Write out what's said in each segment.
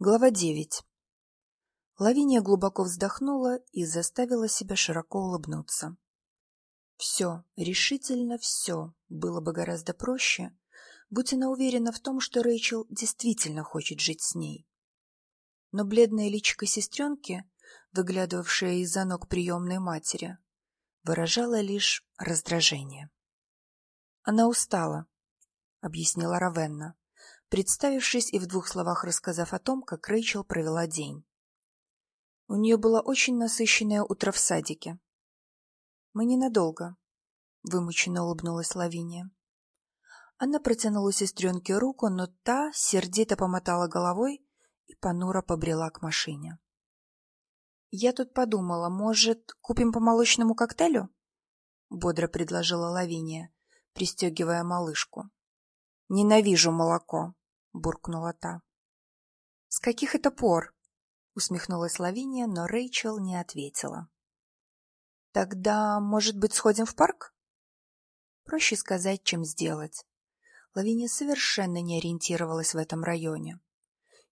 Глава 9. Лавиния глубоко вздохнула и заставила себя широко улыбнуться. Все, решительно все было бы гораздо проще, будь она уверена в том, что Рэйчел действительно хочет жить с ней. Но бледное личико сестренки, выглядывавшее из-за ног приемной матери, выражало лишь раздражение. «Она устала», — объяснила Равенна представившись и в двух словах рассказав о том, как Рэйчел провела день. У нее было очень насыщенное утро в садике. «Мы ненадолго», — вымученно улыбнулась Лавиния. Она протянула сестренке руку, но та сердито помотала головой и понуро побрела к машине. «Я тут подумала, может, купим по молочному коктейлю?» — бодро предложила Лавиния, пристегивая малышку. «Ненавижу молоко», — буркнула та. «С каких это пор?» — усмехнулась Лавиния, но Рэйчел не ответила. «Тогда, может быть, сходим в парк?» Проще сказать, чем сделать. Лавиния совершенно не ориентировалась в этом районе.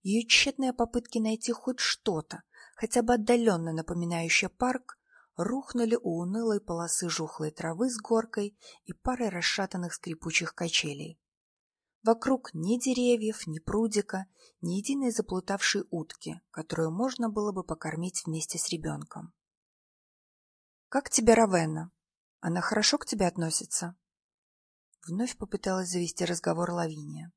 Ее тщетные попытки найти хоть что-то, хотя бы отдаленно напоминающее парк, рухнули у унылой полосы жухлой травы с горкой и парой расшатанных скрипучих качелей. Вокруг ни деревьев, ни прудика, ни единой заплутавшей утки, которую можно было бы покормить вместе с ребенком. «Как тебе Равенна? Она хорошо к тебе относится?» Вновь попыталась завести разговор Лавиния.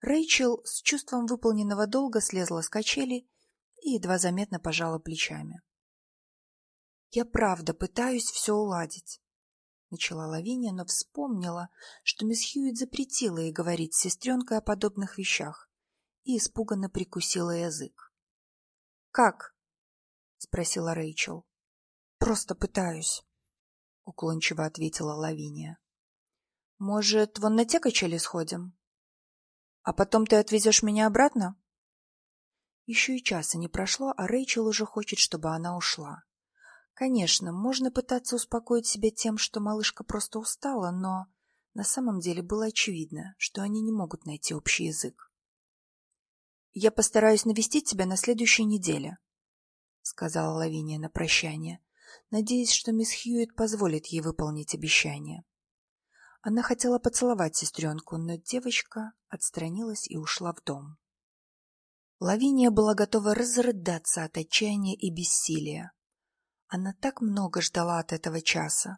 Рэйчел с чувством выполненного долга слезла с качели и едва заметно пожала плечами. «Я правда пытаюсь все уладить начала Лавиния, но вспомнила, что мисс Хьюит запретила ей говорить с сестренкой о подобных вещах, и испуганно прикусила язык. «Как?» — спросила Рэйчел. «Просто пытаюсь», — уклончиво ответила Лавиния. «Может, вон на те качели сходим? А потом ты отвезешь меня обратно?» Еще и часа не прошло, а Рэйчел уже хочет, чтобы она ушла. Конечно, можно пытаться успокоить себя тем, что малышка просто устала, но на самом деле было очевидно, что они не могут найти общий язык. «Я постараюсь навестить тебя на следующей неделе», — сказала Лавиния на прощание, надеясь, что мисс Хьюитт позволит ей выполнить обещание. Она хотела поцеловать сестренку, но девочка отстранилась и ушла в дом. Лавиния была готова разрыдаться от отчаяния и бессилия. Она так много ждала от этого часа,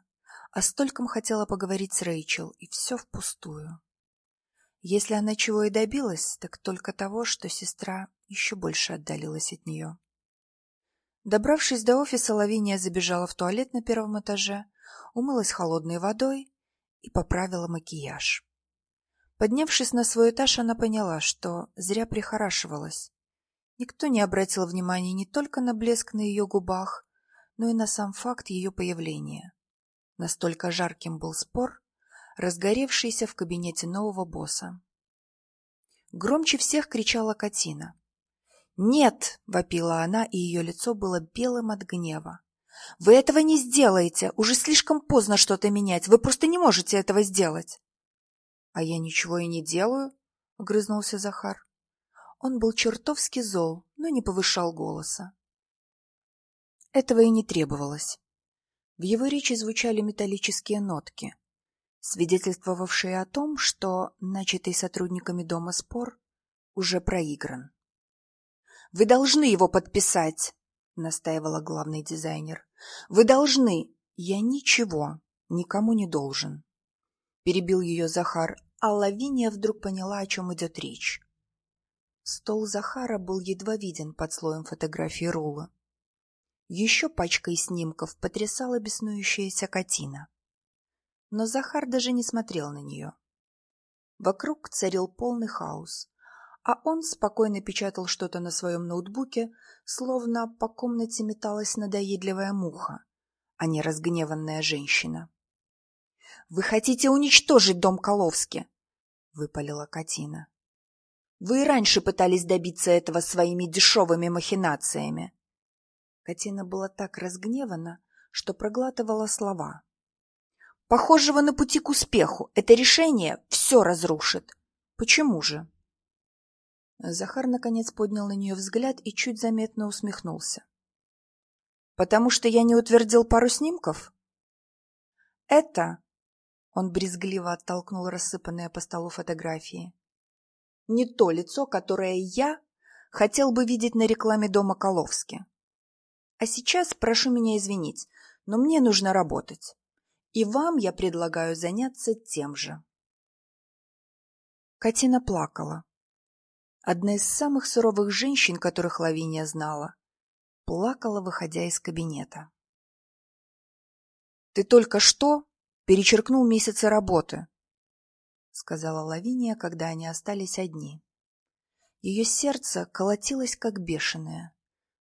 а стольком хотела поговорить с Рэйчел, и все впустую. Если она чего и добилась, так только того, что сестра еще больше отдалилась от нее. Добравшись до офиса, Лавиния забежала в туалет на первом этаже, умылась холодной водой и поправила макияж. Поднявшись на свой этаж, она поняла, что зря прихорашивалась. Никто не обратил внимания не только на блеск на ее губах, но и на сам факт ее появления. Настолько жарким был спор, разгоревшийся в кабинете нового босса. Громче всех кричала Катина. «Нет!» — вопила она, и ее лицо было белым от гнева. «Вы этого не сделаете! Уже слишком поздно что-то менять! Вы просто не можете этого сделать!» «А я ничего и не делаю!» — огрызнулся Захар. Он был чертовски зол, но не повышал голоса. Этого и не требовалось. В его речи звучали металлические нотки, свидетельствовавшие о том, что начатый сотрудниками дома спор уже проигран. «Вы должны его подписать!» — настаивала главный дизайнер. «Вы должны!» «Я ничего никому не должен!» Перебил ее Захар, а Лавиния вдруг поняла, о чем идет речь. Стол Захара был едва виден под слоем фотографии Рула. Еще пачкой снимков потрясала беснующаяся картина. Но Захар даже не смотрел на нее. Вокруг царил полный хаос, а он спокойно печатал что-то на своем ноутбуке, словно по комнате металась надоедливая муха, а не разгневанная женщина. — Вы хотите уничтожить дом Коловски? — выпалила Катина. — Вы и раньше пытались добиться этого своими дешевыми махинациями. Катина была так разгневана, что проглатывала слова. «Похоже, вы на пути к успеху. Это решение все разрушит. Почему же?» Захар, наконец, поднял на нее взгляд и чуть заметно усмехнулся. «Потому что я не утвердил пару снимков?» «Это...» — он брезгливо оттолкнул рассыпанные по столу фотографии. «Не то лицо, которое я хотел бы видеть на рекламе дома Коловски. А сейчас прошу меня извинить, но мне нужно работать. И вам я предлагаю заняться тем же». Катина плакала. Одна из самых суровых женщин, которых Лавиния знала, плакала, выходя из кабинета. «Ты только что перечеркнул месяцы работы», — сказала Лавиния, когда они остались одни. Ее сердце колотилось, как бешеное,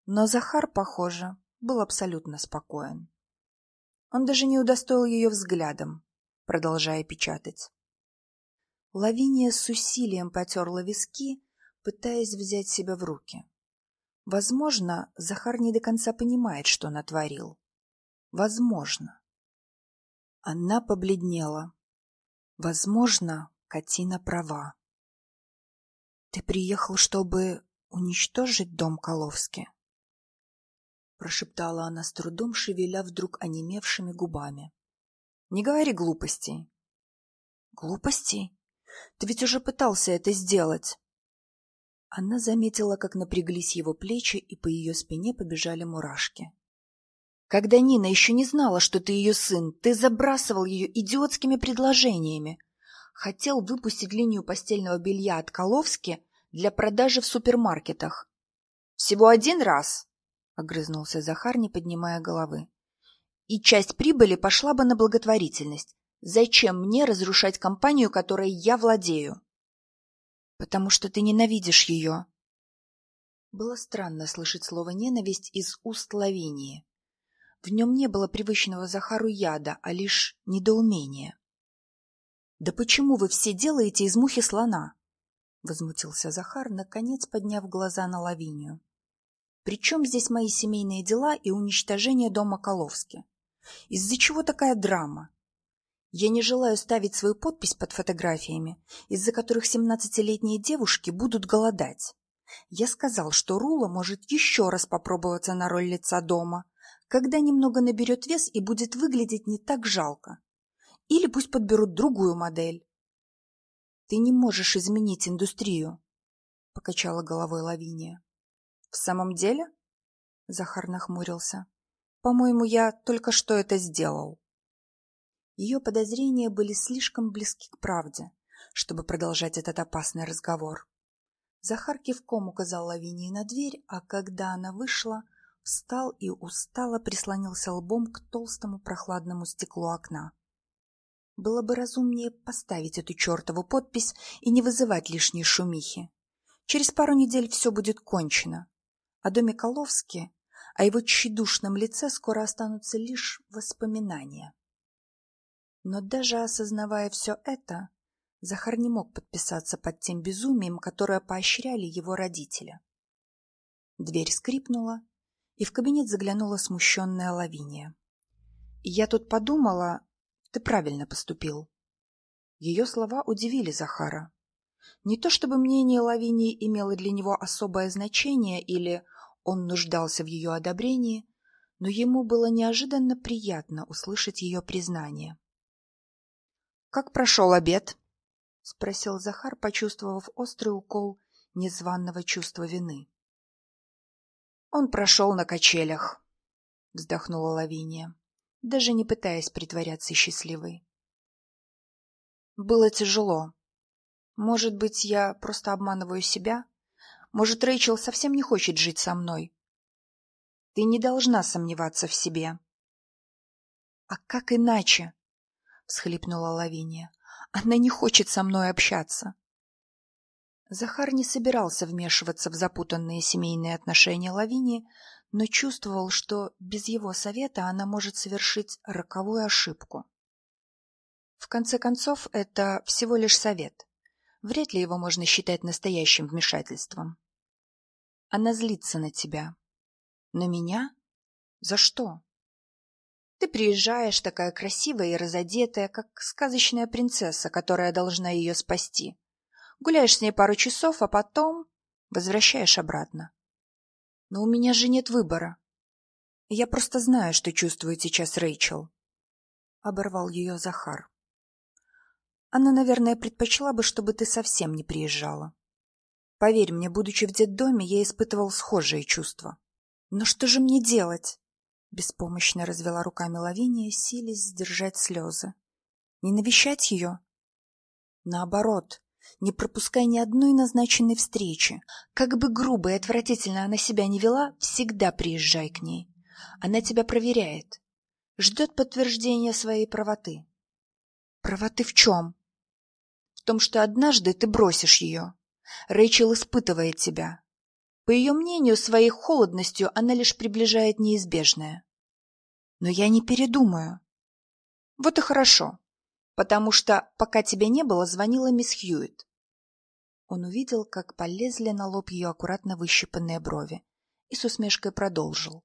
но Захар, похоже, был абсолютно спокоен. Он даже не удостоил ее взглядом, продолжая печатать. Лавиния с усилием потерла виски, пытаясь взять себя в руки. Возможно, Захар не до конца понимает, что натворил. Возможно. Она побледнела. Возможно, Катина права. «Ты приехал, чтобы уничтожить дом Коловски?» Прошептала она с трудом, шевеля вдруг онемевшими губами. «Не говори глупостей». «Глупостей? Ты ведь уже пытался это сделать!» Она заметила, как напряглись его плечи, и по ее спине побежали мурашки. «Когда Нина еще не знала, что ты ее сын, ты забрасывал ее идиотскими предложениями. Хотел выпустить линию постельного белья от Коловски для продажи в супермаркетах. Всего один раз!» — огрызнулся Захар, не поднимая головы. «И часть прибыли пошла бы на благотворительность. Зачем мне разрушать компанию, которой я владею?» потому что ты ненавидишь ее. Было странно слышать слово «ненависть» из уст Лавинии. В нем не было привычного Захару яда, а лишь недоумения. «Да почему вы все делаете из мухи слона?» — возмутился Захар, наконец подняв глаза на Лавинию. «При чем здесь мои семейные дела и уничтожение дома Коловски? Из-за чего такая драма? Я не желаю ставить свою подпись под фотографиями, из-за которых семнадцатилетние девушки будут голодать. Я сказал, что Рула может еще раз попробоваться на роль лица дома, когда немного наберет вес и будет выглядеть не так жалко. Или пусть подберут другую модель. Ты не можешь изменить индустрию, — покачала головой Лавиния. — В самом деле? — Захар нахмурился. — По-моему, я только что это сделал. Ее подозрения были слишком близки к правде, чтобы продолжать этот опасный разговор. Захар кивком указал Лавинии на дверь, а когда она вышла, встал и устало прислонился лбом к толстому прохладному стеклу окна. Было бы разумнее поставить эту чертову подпись и не вызывать лишней шумихи. Через пару недель все будет кончено. О доме Коловски, о его тщедушном лице скоро останутся лишь воспоминания. Но даже осознавая все это, Захар не мог подписаться под тем безумием, которое поощряли его родители. Дверь скрипнула, и в кабинет заглянула смущенная Лавиния. «Я тут подумала, ты правильно поступил». Ее слова удивили Захара. Не то чтобы мнение Лавинии имело для него особое значение или он нуждался в ее одобрении, но ему было неожиданно приятно услышать ее признание. «Как прошел обед?» — спросил Захар, почувствовав острый укол незваного чувства вины. «Он прошел на качелях», — вздохнула Лавиния, даже не пытаясь притворяться счастливой. «Было тяжело. Может быть, я просто обманываю себя? Может, Рэйчел совсем не хочет жить со мной? Ты не должна сомневаться в себе». «А как иначе?» всхлипнула Лавиния. Она не хочет со мной общаться. Захар не собирался вмешиваться в запутанные семейные отношения Лавинии, но чувствовал, что без его совета она может совершить роковую ошибку. В конце концов, это всего лишь совет. Вряд ли его можно считать настоящим вмешательством. Она злится на тебя. На меня? За что? Ты приезжаешь такая красивая и разодетая, как сказочная принцесса, которая должна ее спасти. Гуляешь с ней пару часов, а потом Возвращаешь обратно. Но у меня же нет выбора. Я просто знаю, что чувствует сейчас Рэйчел. Оборвал ее Захар. Она, наверное, предпочла бы, чтобы ты совсем не приезжала. Поверь мне, будучи в детдоме, я испытывал схожие чувства. Но что же мне делать? Беспомощно развела руками Лавиния, силясь сдержать слезы. Не навещать ее? Наоборот, не пропускай ни одной назначенной встречи. Как бы грубо и отвратительно она себя не вела, всегда приезжай к ней. Она тебя проверяет. Ждет подтверждения своей правоты. Правоты в чем? В том, что однажды ты бросишь ее. Рэйчел испытывает тебя. По ее мнению, своей холодностью она лишь приближает неизбежное. Но я не передумаю. Вот и хорошо потому что, пока тебя не было, звонила мисс Хьюитт. Он увидел, как полезли на лоб ее аккуратно выщипанные брови, и с усмешкой продолжил.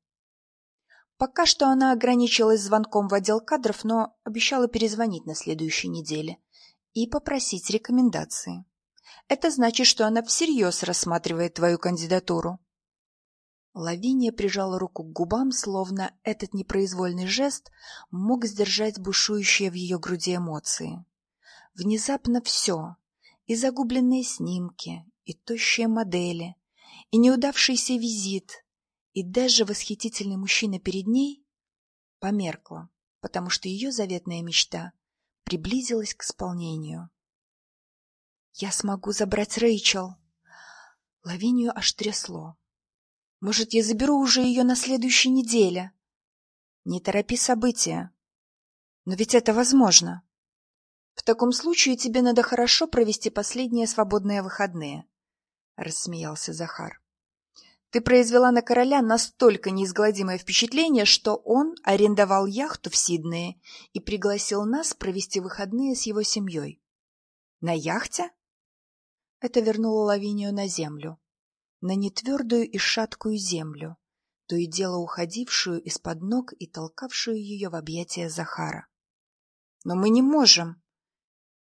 Пока что она ограничилась звонком в отдел кадров, но обещала перезвонить на следующей неделе и попросить рекомендации. Это значит, что она всерьез рассматривает твою кандидатуру. Лавиния прижала руку к губам, словно этот непроизвольный жест мог сдержать бушующие в ее груди эмоции. Внезапно все — и загубленные снимки, и тощие модели, и неудавшийся визит, и даже восхитительный мужчина перед ней — померкло, потому что ее заветная мечта приблизилась к исполнению. «Я смогу забрать Рэйчел!» Лавинию аж трясло. Может, я заберу уже ее на следующей неделе? Не торопи события. Но ведь это возможно. В таком случае тебе надо хорошо провести последние свободные выходные, — рассмеялся Захар. Ты произвела на короля настолько неизгладимое впечатление, что он арендовал яхту в Сиднее и пригласил нас провести выходные с его семьей. На яхте? Это вернуло Лавинию на землю на нетвердую и шаткую землю, то и дело уходившую из-под ног и толкавшую ее в объятия Захара. «Но мы не можем!» —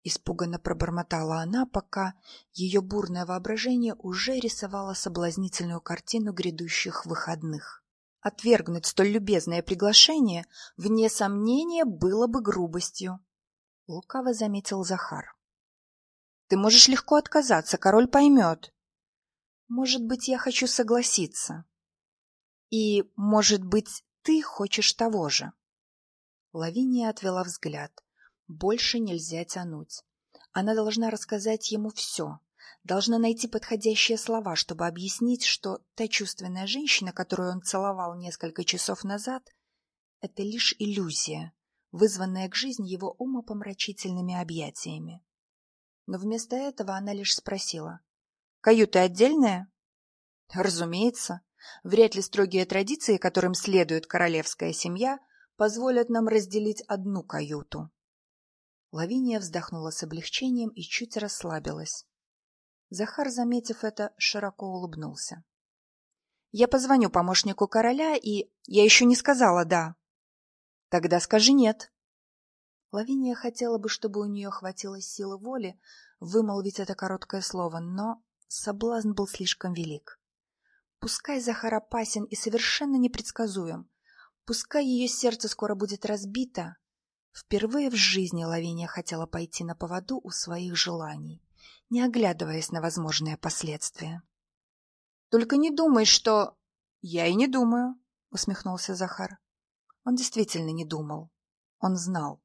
испуганно пробормотала она, пока ее бурное воображение уже рисовало соблазнительную картину грядущих выходных. Отвергнуть столь любезное приглашение, вне сомнения, было бы грубостью. Лукаво заметил Захар. — Ты можешь легко отказаться, король поймет. Может быть, я хочу согласиться. И, может быть, ты хочешь того же. Лавиния отвела взгляд. Больше нельзя тянуть. Она должна рассказать ему все, должна найти подходящие слова, чтобы объяснить, что та чувственная женщина, которую он целовал несколько часов назад, это лишь иллюзия, вызванная к жизни его умопомрачительными объятиями. Но вместо этого она лишь спросила, Каюта отдельная? Разумеется. Вряд ли строгие традиции, которым следует королевская семья, позволят нам разделить одну каюту. Лавиния вздохнула с облегчением и чуть расслабилась. Захар, заметив это, широко улыбнулся. — Я позвоню помощнику короля, и... Я еще не сказала «да». — Тогда скажи «нет». Лавиния хотела бы, чтобы у нее хватило силы воли вымолвить это короткое слово, но Соблазн был слишком велик. Пускай Захар опасен и совершенно непредсказуем, пускай ее сердце скоро будет разбито, впервые в жизни Лавиния хотела пойти на поводу у своих желаний, не оглядываясь на возможные последствия. — Только не думай, что... — Я и не думаю, — усмехнулся Захар. Он действительно не думал. Он знал.